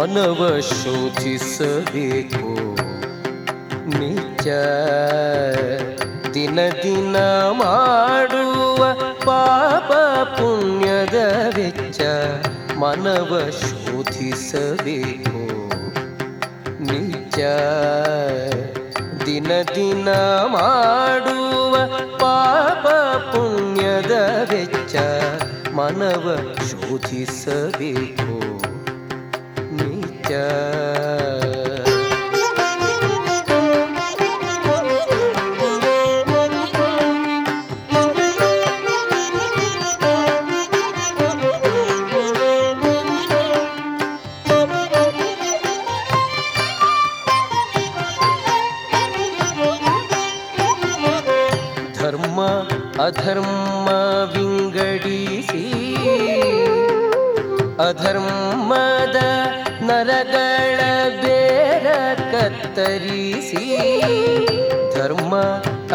ಮನವ ಶೋಧಿಸಬೇಕು ನಿಜ ದಿನ ದಿನ ಮಾಡುವ ಪಾಪ ಪುಣ್ಯದ ವೆಚ್ಚ ಮನವ ಶೋಧಿಸಬೇಕು ನಿಜ ದಿನ ದಿನ ಮಾಡುವ ಪಾಪ ಪುಣ್ಯದ ವೆಚ್ಚ ಮನವ ಶೋಧಿಸಬೇಕು अधर्म विंगड़ी सी। अधर्म ನರಗಳ ಬೇರ ಕತ್ತರಿಸಿ ಧರ್ಮ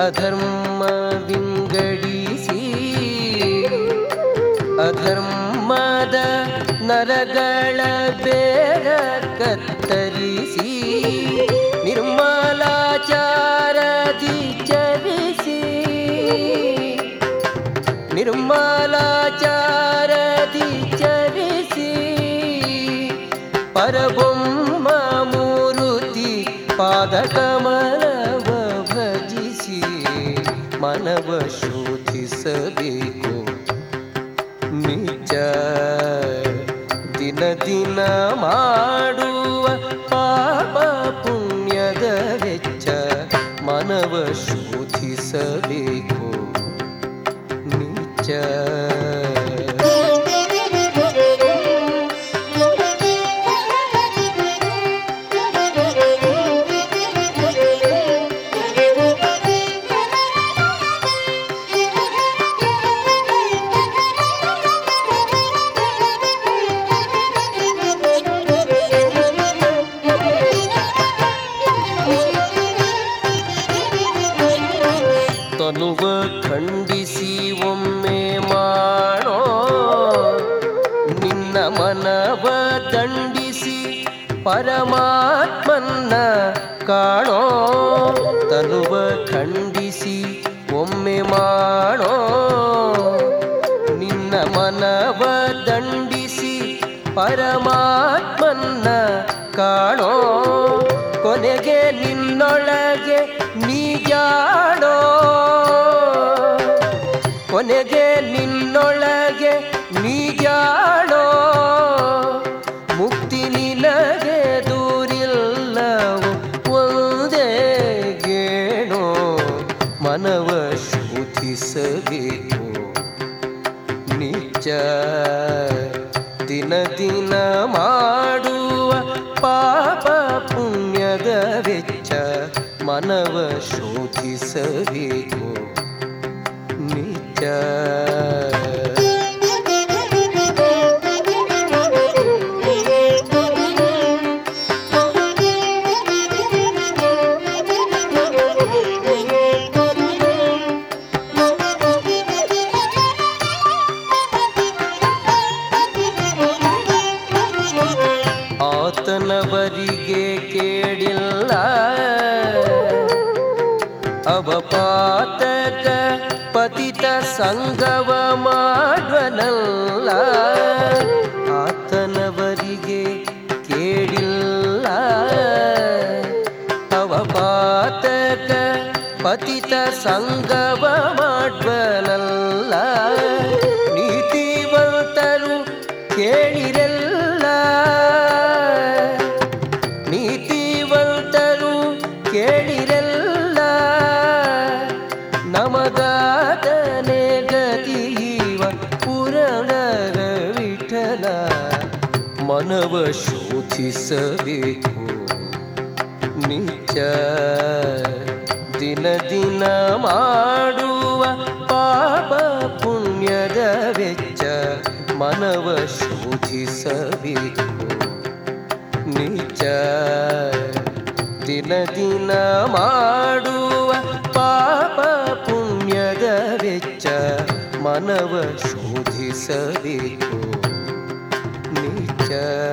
ಅಧರ್ಮ ವಿಂಗಡಿಸಿ ಅಧರ್ಮದ ನರಗಳ ಬೇರ ಕತ್ತರಿಸಿ ಪರಬೊಮ್ಮ ಮೂರುತಿ ಪಾದಕಮಲವ ಭಜಿಸಿ ಮನವ ಶೋಧಿಸಬೇಕು. ನಿಜ ದಿನ ದಿನ ಮಾಡುವ ಪಾಪ ಪುಣ್ಯದ ವೆಚ್ಚ ಮನವ ಶೋಧಿಸಬೇಕು. ತನುವ ಖಂಡಿಸಿ ಒಮ್ಮೆ ಮಾಡೋ. ನಿನ್ನ ಮನವ ದಂಡಿಸಿ ಪರಮಾತ್ಮನ್ನ ಕಾಣೋ. ತನುವ ಖಂಡಿಸಿ ಒಮ್ಮೆ ಮಾಡೋ. ನಿನ್ನ ಮನವ ದಂಡಿಸಿ ಪರಮಾತ್ಮನ್ನ ಕೊನೆಗೆ ನಿನ್ನೊಳಗೆ ನೀಜಾಡೋ ಮುಕ್ತಿ ನಿನಗೆ ದೂರಿಲ್ಲವೋ? ಒಂದೇ ಗೇಣೋ? ಮನವ ಶೋಧಿಸಬೇಕು ನಿಜ ದಿನ ದಿನ ಮಾಡುವ ಪಾಪ ಪುಣ್ಯದ ವೆಚ್ಚ ಮನವ ಶೋಧಿಸಬೇಕು ಆತನವರಿಗೆ ಕೇಳಿಲ್ಲ. ಅವಪಾತಕ ಪತಿತ ಸಂಗವ ಮಾಡುವನಲ್ಲ. ಆತನವರಿಗೆ ಕೇಳಿಲ್ಲ. ಅವಪಾತಕ ಪತಿತ ಸಂಗವ ಮನವ ಶೋಧಿಸಬೇಕು ನಿಜ ದಿನ ದಿನ ಮಾಡುವ ಪಾಪ ಪುಣ್ಯದ ವೆಚ್ಚ ಮನವ ಶೋಧಿಸಬೇಕು ನಿಜ ದಿನ ದಿನ ಮಾಡುವ ಪಾಪ ಪುಣ್ಯದ ವೆಚ್ಚ ಮನವ ಶೋಧಿಸಬೇಕು ನಿಜ Yeah.